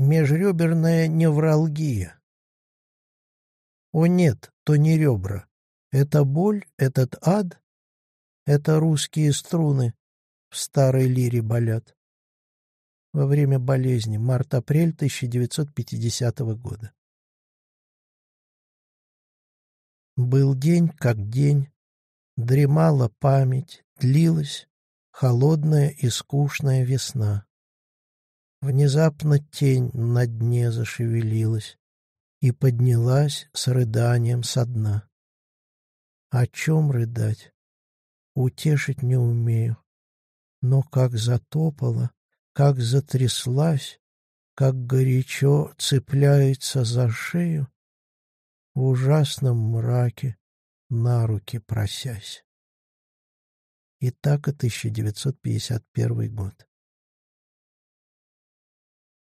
Межреберная невралгия. О нет, то не ребра. Это боль, этот ад, это русские струны в старой лире болят. Во время болезни, март-апрель 1950 года. Был день как день, дремала память, длилась холодная и скучная весна. Внезапно тень на дне зашевелилась и поднялась с рыданием со дна. О чем рыдать? Утешить не умею. Но как затопала, как затряслась, как горячо цепляется за шею, в ужасном мраке на руки просясь. И так и 1951 год.